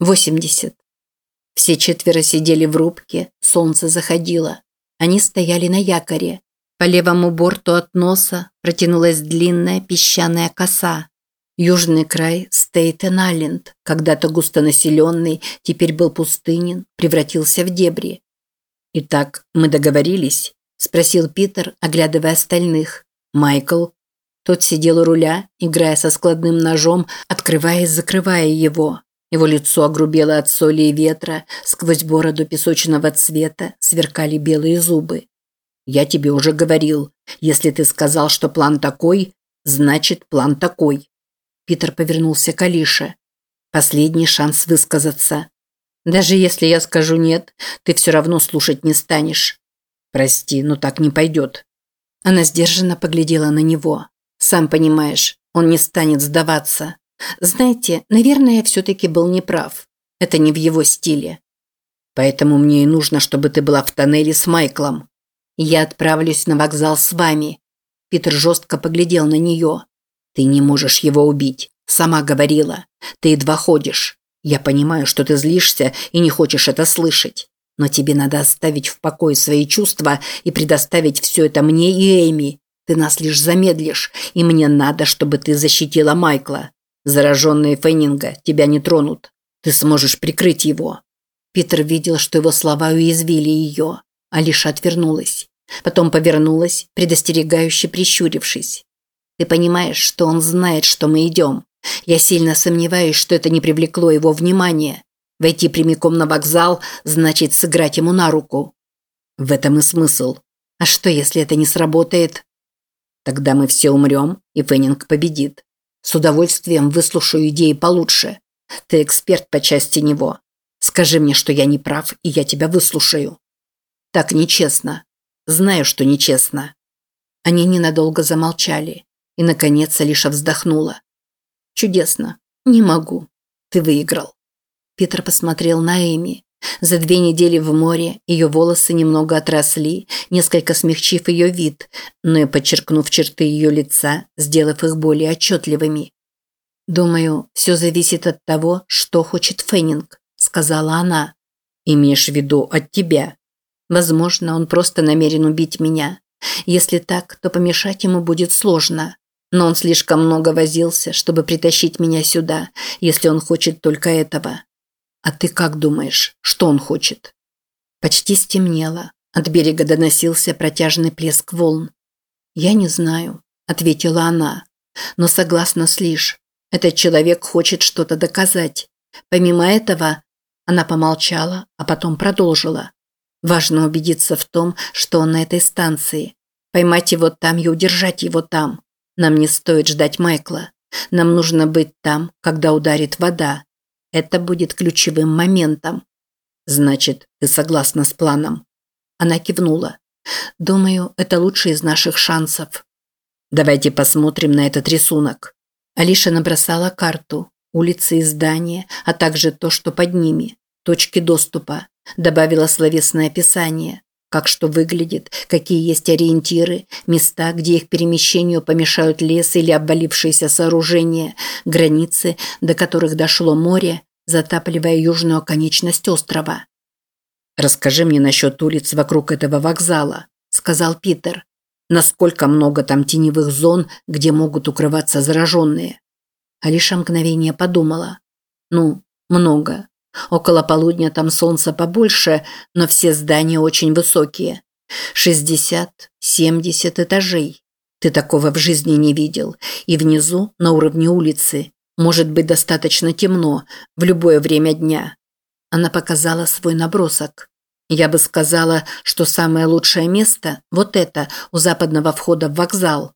80. Все четверо сидели в рубке, солнце заходило. Они стояли на якоре. По левому борту от носа протянулась длинная песчаная коса. Южный край Стейтен-Айленд, когда-то густонаселенный, теперь был пустынен, превратился в дебри. «Итак, мы договорились?» – спросил Питер, оглядывая остальных. «Майкл?» Тот сидел у руля, играя со складным ножом, открывая и закрывая его. Его лицо огрубело от соли и ветра, сквозь бороду песочного цвета сверкали белые зубы. «Я тебе уже говорил, если ты сказал, что план такой, значит план такой». Питер повернулся к Алише. «Последний шанс высказаться. Даже если я скажу «нет», ты все равно слушать не станешь». «Прости, но так не пойдет». Она сдержанно поглядела на него. «Сам понимаешь, он не станет сдаваться. Знаете, наверное, я все-таки был неправ. Это не в его стиле. Поэтому мне и нужно, чтобы ты была в тоннеле с Майклом. Я отправлюсь на вокзал с вами. Питер жестко поглядел на нее. Ты не можешь его убить. Сама говорила. Ты едва ходишь. Я понимаю, что ты злишься и не хочешь это слышать. Но тебе надо оставить в покое свои чувства и предоставить все это мне и Эми. Ты нас лишь замедлишь, и мне надо, чтобы ты защитила Майкла. Зараженные Феннинга тебя не тронут. Ты сможешь прикрыть его». Питер видел, что его слова уязвили ее. Алиша отвернулась. Потом повернулась, предостерегающе прищурившись. «Ты понимаешь, что он знает, что мы идем. Я сильно сомневаюсь, что это не привлекло его внимания. Войти прямиком на вокзал значит сыграть ему на руку». В этом и смысл. А что, если это не сработает? Тогда мы все умрем, и Феннинг победит. С удовольствием выслушаю идеи получше. Ты эксперт по части него. Скажи мне, что я не прав, и я тебя выслушаю. Так нечестно. Знаю, что нечестно. Они ненадолго замолчали, и, наконец, Алиша вздохнула. Чудесно. Не могу. Ты выиграл. Питер посмотрел на Эми. За две недели в море ее волосы немного отросли, несколько смягчив ее вид, но и подчеркнув черты ее лица, сделав их более отчетливыми. «Думаю, все зависит от того, что хочет Феннинг», – сказала она. «Имеешь в виду от тебя?» «Возможно, он просто намерен убить меня. Если так, то помешать ему будет сложно. Но он слишком много возился, чтобы притащить меня сюда, если он хочет только этого. «А ты как думаешь, что он хочет?» Почти стемнело. От берега доносился протяжный плеск волн. «Я не знаю», – ответила она. «Но согласна с Лиш. Этот человек хочет что-то доказать. Помимо этого...» Она помолчала, а потом продолжила. «Важно убедиться в том, что он на этой станции. Поймать его там и удержать его там. Нам не стоит ждать Майкла. Нам нужно быть там, когда ударит вода. Это будет ключевым моментом. Значит, ты согласна с планом? Она кивнула. Думаю, это лучший из наших шансов. Давайте посмотрим на этот рисунок. Алиша набросала карту, улицы и здания, а также то, что под ними, точки доступа. Добавила словесное описание, как что выглядит, какие есть ориентиры, места, где их перемещению помешают лес или обвалившиеся сооружения, границы, до которых дошло море, затапливая южную оконечность острова. «Расскажи мне насчет улиц вокруг этого вокзала», – сказал Питер. «Насколько много там теневых зон, где могут укрываться зараженные?» Алиша мгновение подумала. «Ну, много. Около полудня там солнца побольше, но все здания очень высокие. 60, 70 этажей. Ты такого в жизни не видел. И внизу, на уровне улицы, может быть достаточно темно в любое время дня. Она показала свой набросок. Я бы сказала, что самое лучшее место – вот это, у западного входа в вокзал.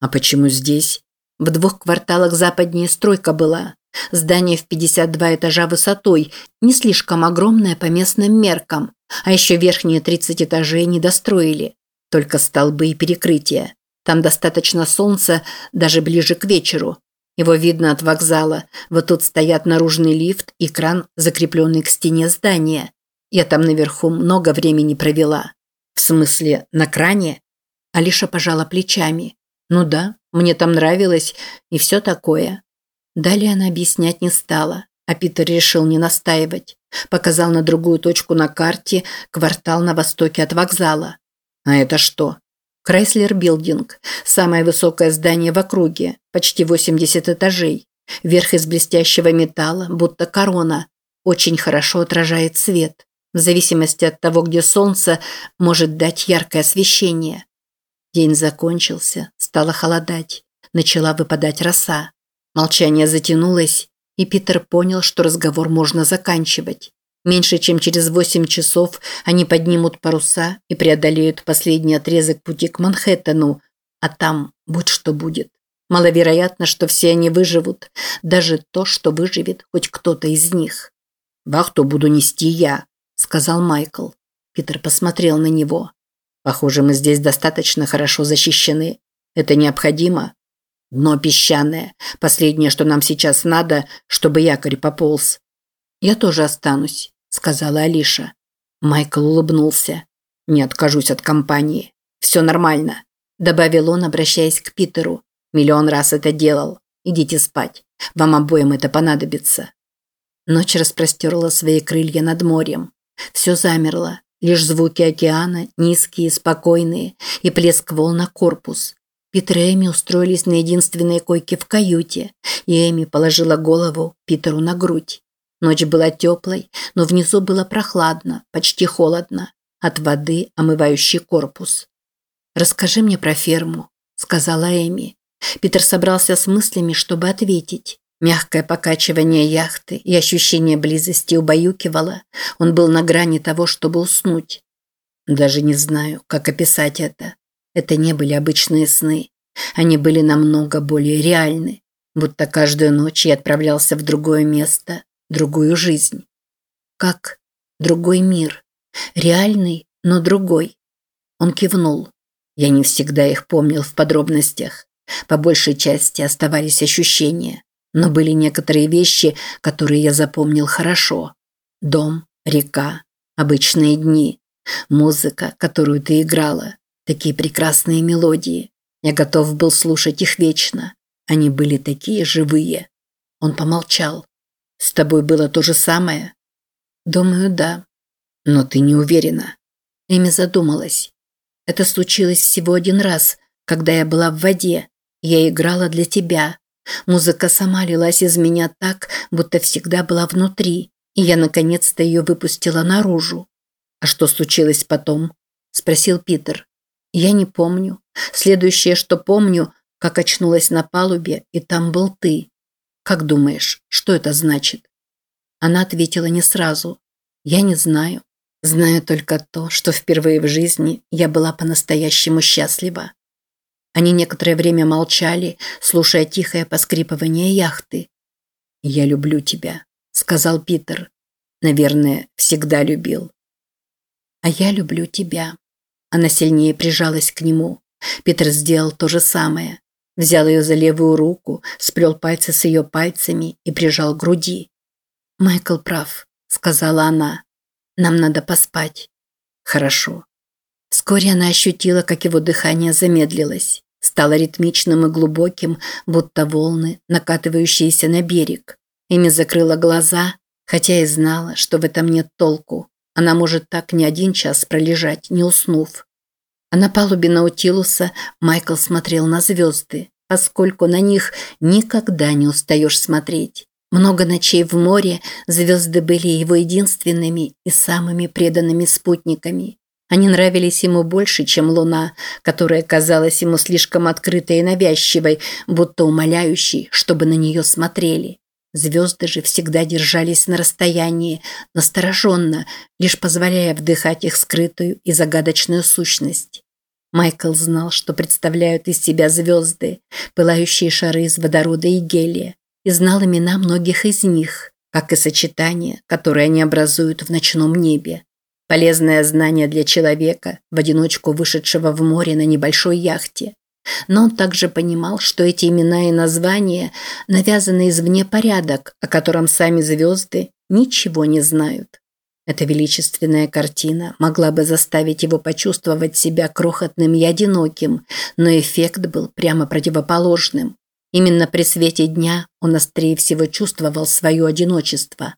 А почему здесь? В двух кварталах западнее стройка была. Здание в 52 этажа высотой, не слишком огромное по местным меркам, а еще верхние 30 этажей не достроили, только столбы и перекрытия. Там достаточно солнца даже ближе к вечеру. Его видно от вокзала. Вот тут стоят наружный лифт и кран, закрепленный к стене здания. Я там наверху много времени провела. В смысле, на кране? Алиша пожала плечами. Ну да, мне там нравилось и все такое. Далее она объяснять не стала. а Питер решил не настаивать. Показал на другую точку на карте, квартал на востоке от вокзала. А это что? Крайслер Билдинг. Самое высокое здание в округе, почти 80 этажей. Верх из блестящего металла, будто корона. Очень хорошо отражает свет. В зависимости от того, где солнце, может дать яркое освещение. День закончился, стало холодать. Начала выпадать роса. Молчание затянулось, и Питер понял, что разговор можно заканчивать. Меньше чем через восемь часов они поднимут паруса и преодолеют последний отрезок пути к Манхэттену, а там будь что будет. Маловероятно, что все они выживут, даже то, что выживет хоть кто-то из них. «Вахту буду нести я», – сказал Майкл. Питер посмотрел на него. «Похоже, мы здесь достаточно хорошо защищены. Это необходимо?» Дно песчаное. Последнее, что нам сейчас надо, чтобы якорь пополз. Я тоже останусь, сказала Алиша. Майкл улыбнулся. Не откажусь от компании. Все нормально, добавил он, обращаясь к Питеру. Миллион раз это делал. Идите спать. Вам обоим это понадобится. Ночь распростерла свои крылья над морем. Все замерло. Лишь звуки океана, низкие, спокойные, и плеск волн на корпус. Питер и Эми устроились на единственной койке в каюте, и Эми положила голову Питеру на грудь. Ночь была теплой, но внизу было прохладно, почти холодно, от воды, омывающей корпус. «Расскажи мне про ферму», – сказала Эми. Питер собрался с мыслями, чтобы ответить. Мягкое покачивание яхты и ощущение близости убаюкивало. Он был на грани того, чтобы уснуть. Даже не знаю, как описать это. Это не были обычные сны. Они были намного более реальны, будто каждую ночь я отправлялся в другое место, другую жизнь. Как другой мир. Реальный, но другой. Он кивнул. Я не всегда их помнил в подробностях. По большей части оставались ощущения, но были некоторые вещи, которые я запомнил хорошо. Дом, река, обычные дни, музыка, которую ты играла, Такие прекрасные мелодии. Я готов был слушать их вечно. Они были такие живые. Он помолчал. С тобой было то же самое? Думаю, да. Но ты не уверена. Эми задумалась. Это случилось всего один раз, когда я была в воде. Я играла для тебя. Музыка сама лилась из меня так, будто всегда была внутри, и я наконец-то ее выпустила наружу. А что случилось потом? спросил Питер. Я не помню. Следующее, что помню, как очнулась на палубе, и там был ты. Как думаешь, что это значит? Она ответила не сразу. Я не знаю. Знаю только то, что впервые в жизни я была по-настоящему счастлива. Они некоторое время молчали, слушая тихое поскрипывание яхты. «Я люблю тебя», – сказал Питер. «Наверное, всегда любил». «А я люблю тебя», она сильнее прижалась к нему. Питер сделал то же самое. Взял ее за левую руку, сплел пальцы с ее пальцами и прижал к груди. «Майкл прав», – сказала она. «Нам надо поспать». «Хорошо». Вскоре она ощутила, как его дыхание замедлилось. Стало ритмичным и глубоким, будто волны, накатывающиеся на берег. Ими закрыла глаза, хотя и знала, что в этом нет толку. Она может так не один час пролежать, не уснув. А на палубе Наутилуса Майкл смотрел на звезды, поскольку на них никогда не устаешь смотреть. Много ночей в море звезды были его единственными и самыми преданными спутниками. Они нравились ему больше, чем луна, которая казалась ему слишком открытой и навязчивой, будто умоляющей, чтобы на нее смотрели. Звезды же всегда держались на расстоянии, настороженно, лишь позволяя вдыхать их скрытую и загадочную сущность. Майкл знал, что представляют из себя звезды, пылающие шары из водорода и гелия, и знал имена многих из них, как и сочетания, которые они образуют в ночном небе. Полезное знание для человека, в одиночку вышедшего в море на небольшой яхте. Но он также понимал, что эти имена и названия навязаны извне порядок, о котором сами звезды ничего не знают. Эта величественная картина могла бы заставить его почувствовать себя крохотным и одиноким, но эффект был прямо противоположным. Именно при свете дня он острее всего чувствовал свое одиночество.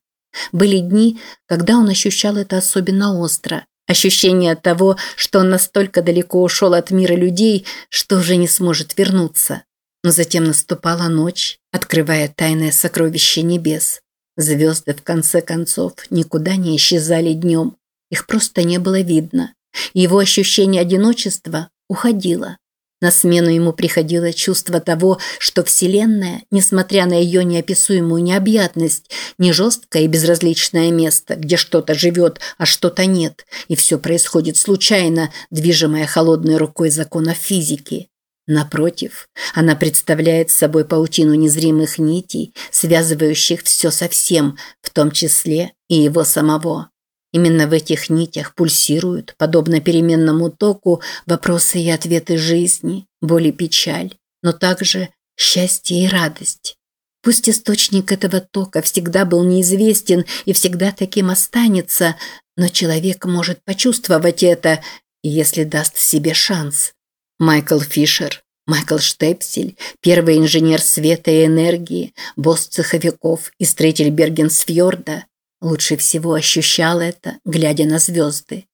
Были дни, когда он ощущал это особенно остро. Ощущение того, что он настолько далеко ушел от мира людей, что уже не сможет вернуться. Но затем наступала ночь, открывая тайное сокровище небес. Звезды, в конце концов, никуда не исчезали днем. Их просто не было видно. Его ощущение одиночества уходило. На смену ему приходило чувство того, что Вселенная, несмотря на ее неописуемую необъятность, не жесткое и безразличное место, где что-то живет, а что-то нет, и все происходит случайно, движимое холодной рукой законов физики. Напротив, она представляет собой паутину незримых нитей, связывающих все со всем, в том числе и его самого. Именно в этих нитях пульсируют, подобно переменному току, вопросы и ответы жизни, боль и печаль, но также счастье и радость. Пусть источник этого тока всегда был неизвестен и всегда таким останется, но человек может почувствовать это, если даст себе шанс. Майкл Фишер, Майкл Штепсель, первый инженер света и энергии, босс цеховиков и строитель Бергенсфьорда, Лучше всего ощущал это, глядя на звезды.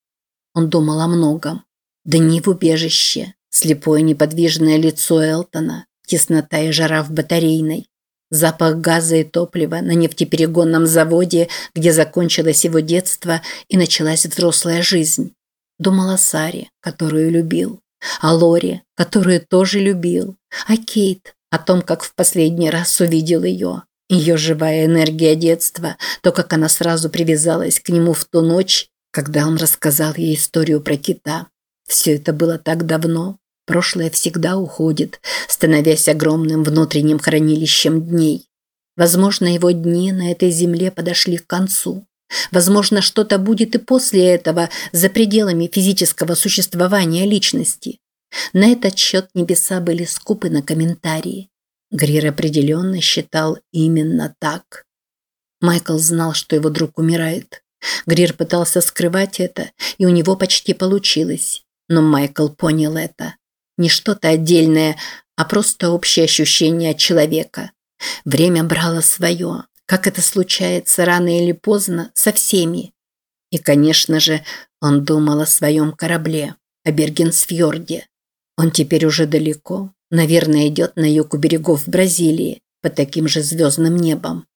Он думал о многом. Дни в убежище, слепое неподвижное лицо Элтона, теснота и жара в батарейной, запах газа и топлива на нефтеперегонном заводе, где закончилось его детство и началась взрослая жизнь. Думал о Саре, которую любил, о Лоре, которую тоже любил, о Кейт, о том, как в последний раз увидел ее, ее живая энергия детства, то, как она сразу привязалась к нему в ту ночь, когда он рассказал ей историю про кита. Все это было так давно. Прошлое всегда уходит, становясь огромным внутренним хранилищем дней. Возможно, его дни на этой земле подошли к концу. Возможно, что-то будет и после этого, за пределами физического существования личности. На этот счет небеса были скупы на комментарии. Грир определенно считал именно так. Майкл знал, что его друг умирает. Грир пытался скрывать это, и у него почти получилось. Но Майкл понял это. Не что-то отдельное, а просто общее ощущение человека. Время брало свое, как это случается рано или поздно со всеми. И, конечно же, он думал о своем корабле, о Бергенсфьорде. Он теперь уже далеко, Наверное, идет на юг у берегов Бразилии, под таким же звездным небом.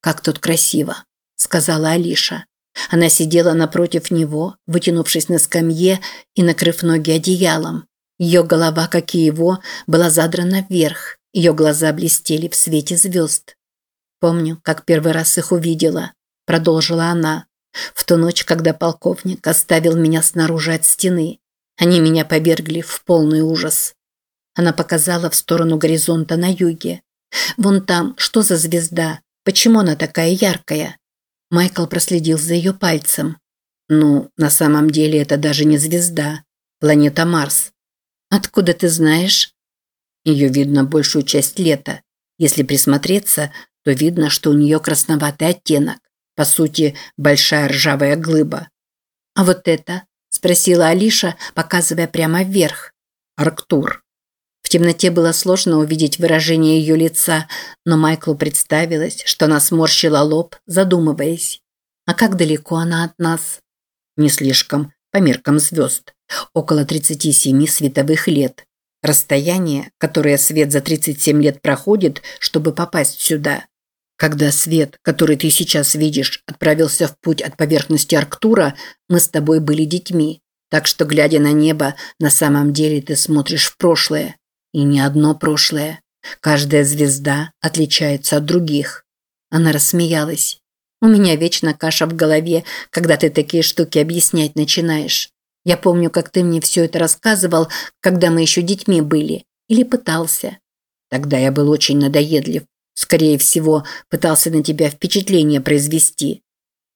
«Как тут красиво», – сказала Алиша. Она сидела напротив него, вытянувшись на скамье и накрыв ноги одеялом. Ее голова, как и его, была задрана вверх, ее глаза блестели в свете звезд. «Помню, как первый раз их увидела», – продолжила она. «В ту ночь, когда полковник оставил меня снаружи от стены. Они меня повергли в полный ужас. Она показала в сторону горизонта на юге. «Вон там, что за звезда? Почему она такая яркая?» Майкл проследил за ее пальцем. «Ну, на самом деле это даже не звезда. Планета Марс». «Откуда ты знаешь?» Ее видно большую часть лета. Если присмотреться, то видно, что у нее красноватый оттенок. По сути, большая ржавая глыба. «А вот это?» – спросила Алиша, показывая прямо вверх. «Арктур», в темноте было сложно увидеть выражение ее лица, но Майклу представилось, что она сморщила лоб, задумываясь. А как далеко она от нас? Не слишком, по меркам звезд. Около 37 световых лет. Расстояние, которое свет за 37 лет проходит, чтобы попасть сюда. Когда свет, который ты сейчас видишь, отправился в путь от поверхности Арктура, мы с тобой были детьми. Так что, глядя на небо, на самом деле ты смотришь в прошлое. И не одно прошлое. Каждая звезда отличается от других. Она рассмеялась. У меня вечно каша в голове, когда ты такие штуки объяснять начинаешь. Я помню, как ты мне все это рассказывал, когда мы еще детьми были. Или пытался. Тогда я был очень надоедлив. Скорее всего, пытался на тебя впечатление произвести.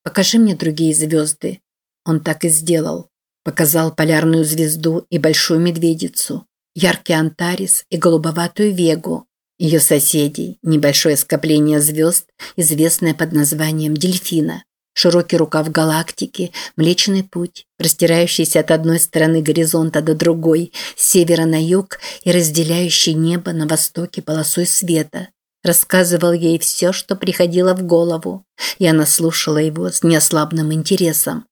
Покажи мне другие звезды. Он так и сделал. Показал полярную звезду и большую медведицу яркий Антарис и голубоватую Вегу. Ее соседей – небольшое скопление звезд, известное под названием Дельфина. широкий рукав галактики, Млечный Путь, простирающийся от одной стороны горизонта до другой, с севера на юг и разделяющий небо на востоке полосой света. Рассказывал ей все, что приходило в голову, и она слушала его с неослабным интересом.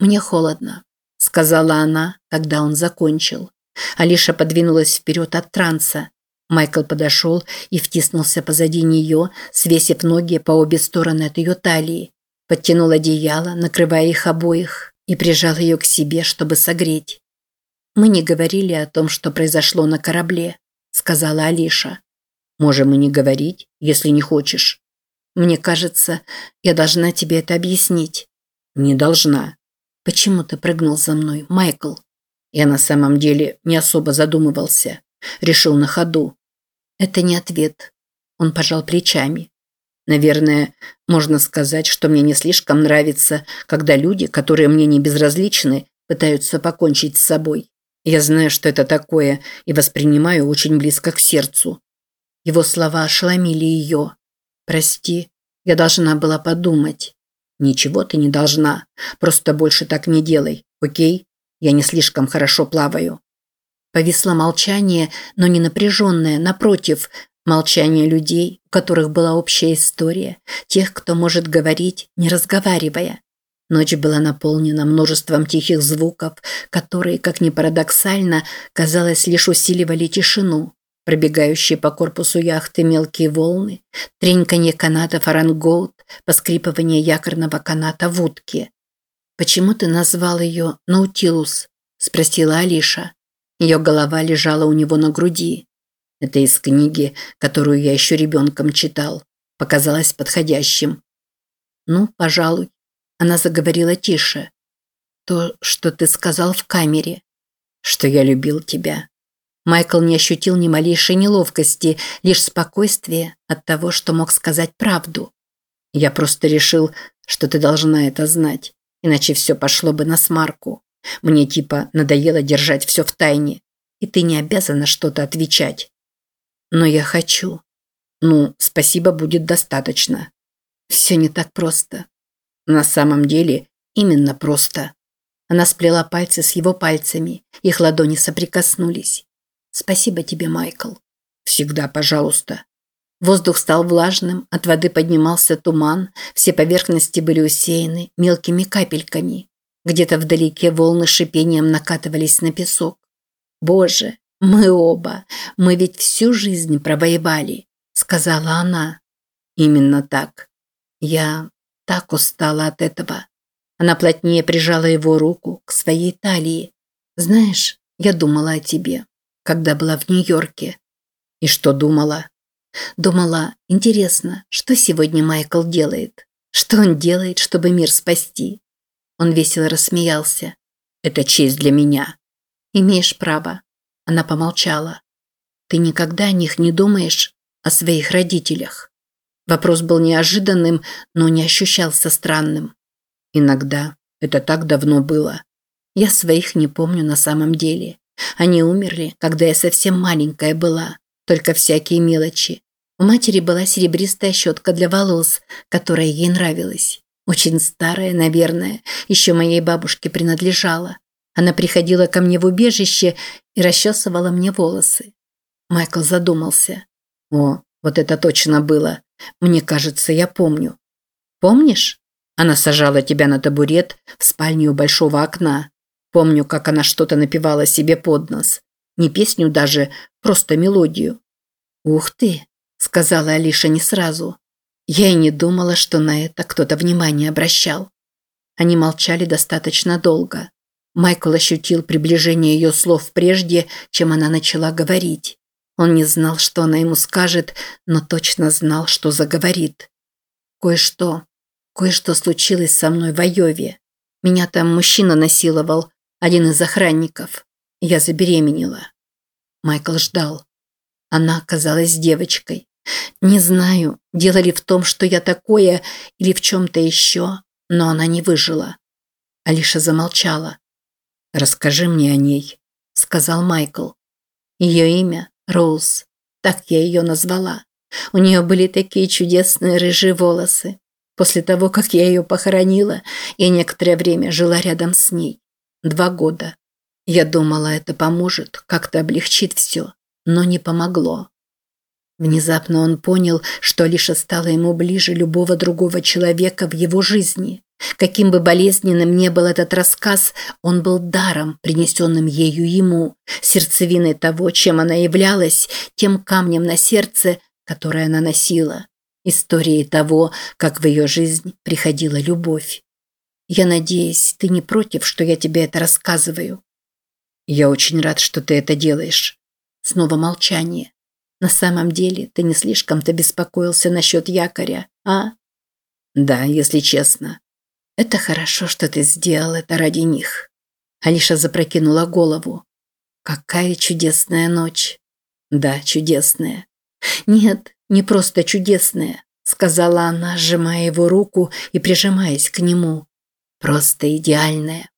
«Мне холодно», – сказала она, когда он закончил. Алиша подвинулась вперед от транса. Майкл подошел и втиснулся позади нее, свесив ноги по обе стороны от ее талии подтянул одеяло, накрывая их обоих, и прижал ее к себе, чтобы согреть. «Мы не говорили о том, что произошло на корабле», – сказала Алиша. «Можем и не говорить, если не хочешь. Мне кажется, я должна тебе это объяснить». «Не должна». «Почему ты прыгнул за мной, Майкл?» Я на самом деле не особо задумывался. Решил на ходу. Это не ответ. Он пожал плечами. Наверное, можно сказать, что мне не слишком нравится, когда люди, которые мне не безразличны, пытаются покончить с собой. Я знаю, что это такое, и воспринимаю очень близко к сердцу. Его слова ошеломили ее. «Прости, я должна была подумать». «Ничего ты не должна. Просто больше так не делай, окей? Я не слишком хорошо плаваю». Повисло молчание, но не напряженное, напротив, Молчание людей, у которых была общая история, тех, кто может говорить, не разговаривая. Ночь была наполнена множеством тихих звуков, которые, как ни парадоксально, казалось, лишь усиливали тишину. Пробегающие по корпусу яхты мелкие волны, треньканье канатов орангоут, поскрипывание якорного каната в утке. «Почему ты назвал ее Наутилус?» – спросила Алиша. Ее голова лежала у него на груди. Это из книги, которую я еще ребенком читал. Показалось подходящим. Ну, пожалуй. Она заговорила тише. То, что ты сказал в камере. Что я любил тебя. Майкл не ощутил ни малейшей неловкости, лишь спокойствие от того, что мог сказать правду. Я просто решил, что ты должна это знать, иначе все пошло бы на смарку. Мне типа надоело держать все в тайне, и ты не обязана что-то отвечать. Но я хочу. Ну, спасибо будет достаточно. Все не так просто. На самом деле, именно просто. Она сплела пальцы с его пальцами, их ладони соприкоснулись. Спасибо тебе, Майкл. Всегда, пожалуйста. Воздух стал влажным, от воды поднимался туман, все поверхности были усеяны мелкими капельками. Где-то вдалеке волны шипением накатывались на песок. Боже, «Мы оба. Мы ведь всю жизнь провоевали», – сказала она. «Именно так. Я так устала от этого». Она плотнее прижала его руку к своей талии. «Знаешь, я думала о тебе, когда была в Нью-Йорке». «И что думала?» «Думала, интересно, что сегодня Майкл делает? Что он делает, чтобы мир спасти?» Он весело рассмеялся. «Это честь для меня». «Имеешь право. Она помолчала. «Ты никогда о них не думаешь? О своих родителях?» Вопрос был неожиданным, но не ощущался странным. «Иногда. Это так давно было. Я своих не помню на самом деле. Они умерли, когда я совсем маленькая была. Только всякие мелочи. У матери была серебристая щетка для волос, которая ей нравилась. Очень старая, наверное, еще моей бабушке принадлежала. Она приходила ко мне в убежище и расчесывала мне волосы. Майкл задумался. «О, вот это точно было. Мне кажется, я помню». «Помнишь?» Она сажала тебя на табурет в спальне у большого окна. Помню, как она что-то напевала себе под нос. Не песню даже, просто мелодию. «Ух ты!» – сказала Алиша не сразу. Я и не думала, что на это кто-то внимание обращал. Они молчали достаточно долго. Майкл ощутил приближение ее слов прежде, чем она начала говорить. Он не знал, что она ему скажет, но точно знал, что заговорит. Кое-что, кое-что случилось со мной в Айове. Меня там мужчина насиловал, один из охранников. Я забеременела. Майкл ждал. Она оказалась девочкой. Не знаю, дело ли в том, что я такое, или в чем-то еще, но она не выжила. Алиша замолчала. «Расскажи мне о ней», – сказал Майкл. Ее имя – Роуз. Так я ее назвала. У нее были такие чудесные рыжие волосы. После того, как я ее похоронила, я некоторое время жила рядом с ней. Два года. Я думала, это поможет, как-то облегчит все, но не помогло. Внезапно он понял, что Алиша стала ему ближе любого другого человека в его жизни. Каким бы болезненным ни был этот рассказ, он был даром, принесенным ею ему, сердцевиной того, чем она являлась, тем камнем на сердце, которое она носила историей того, как в ее жизнь приходила любовь. Я надеюсь, ты не против, что я тебе это рассказываю. Я очень рад, что ты это делаешь. Снова молчание. На самом деле, ты не слишком-то беспокоился насчет якоря, а? Да, если честно. Это хорошо, что ты сделал это ради них. Алиша запрокинула голову. Какая чудесная ночь. Да, чудесная. Нет, не просто чудесная, сказала она, сжимая его руку и прижимаясь к нему. Просто идеальная.